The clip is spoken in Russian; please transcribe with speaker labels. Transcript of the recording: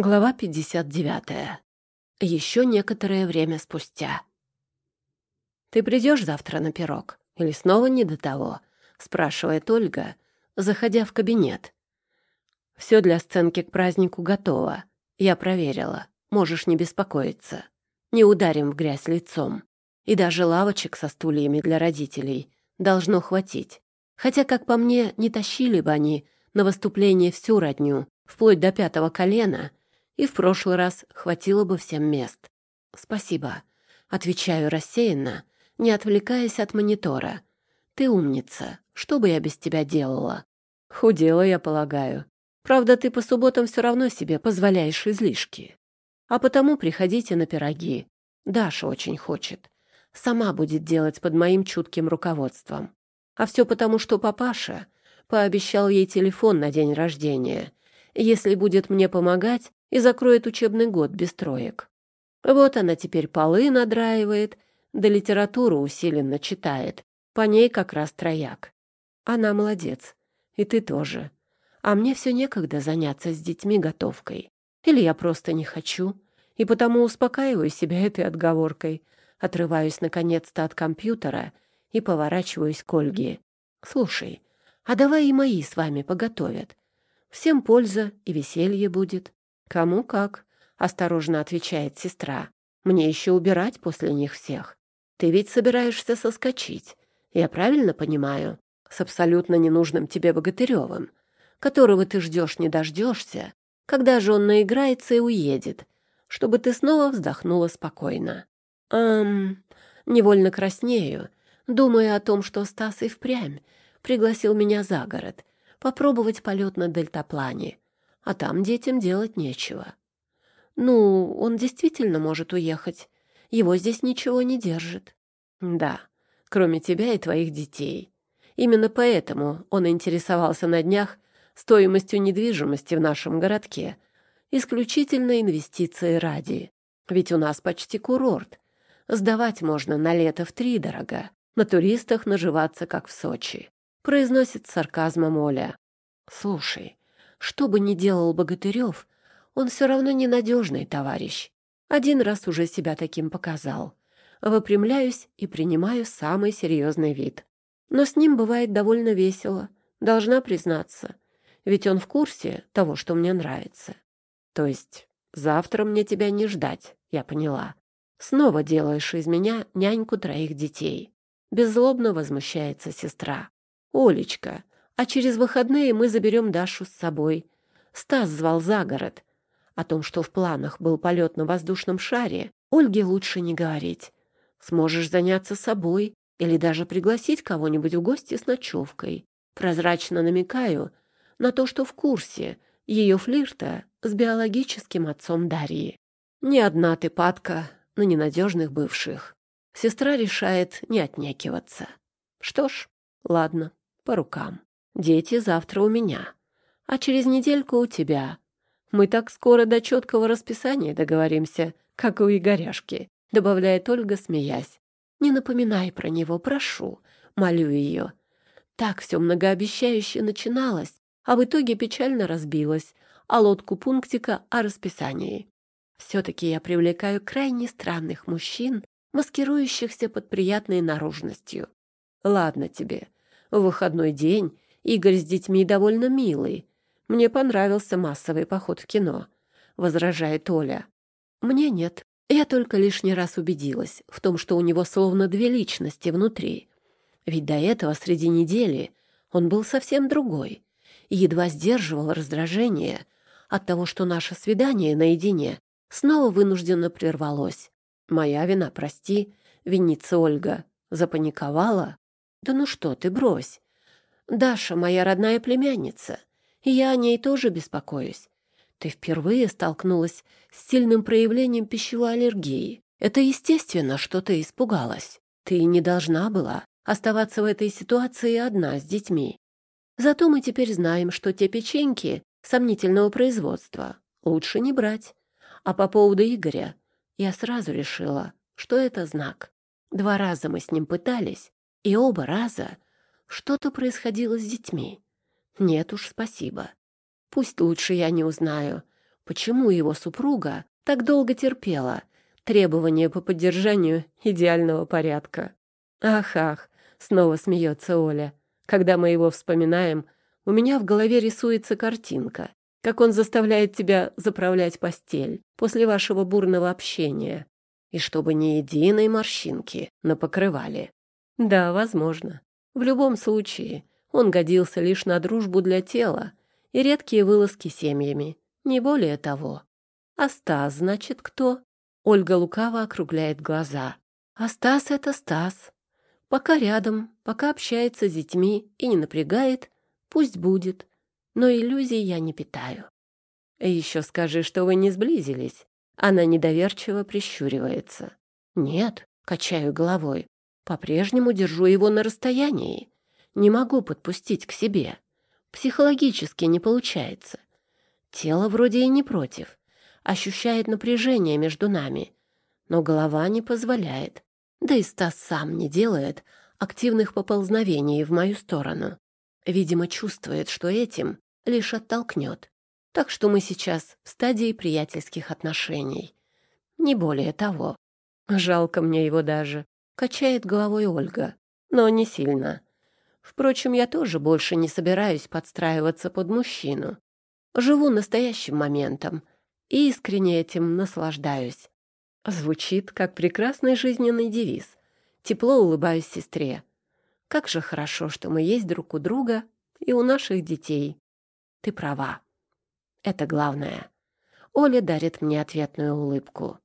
Speaker 1: Глава 59. Еще некоторое время спустя. «Ты придешь завтра на пирог? Или снова не до того?» — спрашивает Ольга, заходя в кабинет. «Все для сценки к празднику готово. Я проверила. Можешь не беспокоиться. Не ударим в грязь лицом. И даже лавочек со стульями для родителей должно хватить. Хотя, как по мне, не тащили бы они на выступление всю родню, вплоть до пятого колена — и в прошлый раз хватило бы всем мест. «Спасибо», — отвечаю рассеянно, не отвлекаясь от монитора. «Ты умница. Что бы я без тебя делала?» «Худела, я полагаю. Правда, ты по субботам все равно себе позволяешь излишки. А потому приходите на пироги. Даша очень хочет. Сама будет делать под моим чутким руководством. А все потому, что папаша пообещал ей телефон на день рождения. Если будет мне помогать, и закроет учебный год без троек. Вот она теперь полы надраивает, да литературу усиленно читает. По ней как раз трояк. Она молодец. И ты тоже. А мне все некогда заняться с детьми готовкой. Или я просто не хочу. И потому успокаиваю себя этой отговоркой. Отрываюсь наконец-то от компьютера и поворачиваюсь к Ольге. «Слушай, а давай и мои с вами поготовят. Всем польза и веселье будет. «Кому как», — осторожно отвечает сестра. «Мне еще убирать после них всех. Ты ведь собираешься соскочить, я правильно понимаю? С абсолютно ненужным тебе Богатыревым, которого ты ждешь не дождешься, когда же он наиграется и уедет, чтобы ты снова вздохнула спокойно. Эм, невольно краснею, думая о том, что Стас и впрямь пригласил меня за город попробовать полет на дельтаплане а там детям делать нечего. Ну, он действительно может уехать. Его здесь ничего не держит. Да, кроме тебя и твоих детей. Именно поэтому он интересовался на днях стоимостью недвижимости в нашем городке. Исключительно инвестиции ради. Ведь у нас почти курорт. Сдавать можно на лето в три дорого. На туристах наживаться, как в Сочи. Произносит сарказмом Оля. Слушай, что бы ни делал Богатырев, он все равно ненадежный товарищ. Один раз уже себя таким показал. Выпрямляюсь и принимаю самый серьезный вид. Но с ним бывает довольно весело, должна признаться. Ведь он в курсе того, что мне нравится. То есть завтра мне тебя не ждать, я поняла. Снова делаешь из меня няньку троих детей. Беззлобно возмущается сестра. «Олечка, а через выходные мы заберем Дашу с собой. Стас звал за город. О том, что в планах был полет на воздушном шаре, Ольге лучше не говорить. Сможешь заняться собой или даже пригласить кого-нибудь в гости с ночевкой. Прозрачно намекаю на то, что в курсе ее флирта с биологическим отцом Дарьи. Не одна ты падка на ненадежных бывших. Сестра решает не отнекиваться. Что ж, ладно, по рукам. Дети завтра у меня, а через недельку у тебя. Мы так скоро до четкого расписания договоримся, как у Игоряшки», — добавляет Ольга, смеясь. «Не напоминай про него, прошу», — молю ее. Так все многообещающе начиналось, а в итоге печально разбилось, а лодку пунктика о расписании. Все-таки я привлекаю крайне странных мужчин, маскирующихся под приятной наружностью. Ладно тебе, в выходной день Игорь с детьми довольно милый. Мне понравился массовый поход в кино», — возражает Оля. «Мне нет. Я только лишний раз убедилась в том, что у него словно две личности внутри. Ведь до этого среди недели он был совсем другой и едва сдерживал раздражение от того, что наше свидание наедине снова вынужденно прервалось. «Моя вина, прости», — винится Ольга. Запаниковала? «Да ну что ты, брось. Даша моя родная племянница, я о ней тоже беспокоюсь. Ты впервые столкнулась с сильным проявлением пищевой аллергии. Это естественно, что ты испугалась. Ты не должна была оставаться в этой ситуации одна с детьми. Зато мы теперь знаем, что те печеньки сомнительного производства лучше не брать. А по поводу Игоря я сразу решила, что это знак. Два раза мы с ним пытались, и оба раза что-то происходило с детьми. Нет уж, спасибо. Пусть лучше я не узнаю, почему его супруга так долго терпела требования по поддержанию идеального порядка. Ах-ах, снова смеется Оля. Когда мы его вспоминаем, у меня в голове рисуется картинка, как он заставляет тебя заправлять постель после вашего бурного общения, и чтобы ни единой морщинки на покрывале. Да, возможно. В любом случае, он годился лишь на дружбу для тела и редкие вылазки семьями, не более того. А Стас, значит, кто? Ольга лукаво округляет глаза. А Стас — это Стас. Пока рядом, пока общается с детьми и не напрягает, пусть будет. Но иллюзий я не питаю. Еще скажи, что вы не сблизились. Она недоверчиво прищуривается. Нет, качаю головой. По-прежнему держу его на расстоянии. Не могу подпустить к себе. Психологически не получается. Тело вроде и не против. Ощущает напряжение между нами. Но голова не позволяет. Да и Стас сам не делает активных поползновений в мою сторону. Видимо, чувствует, что этим лишь оттолкнет. Так что мы сейчас в стадии приятельских отношений. Не более того. Жалко мне его даже. Качает головой Ольга. Но не сильно. Впрочем, я тоже больше не собираюсь подстраиваться под мужчину. Живу настоящим моментом и искренне этим наслаждаюсь. Звучит как прекрасный жизненный девиз. Тепло улыбаюсь сестре. Как же хорошо, что мы есть друг у друга и у наших детей. Ты права. Это главное. Оля дарит мне ответную улыбку.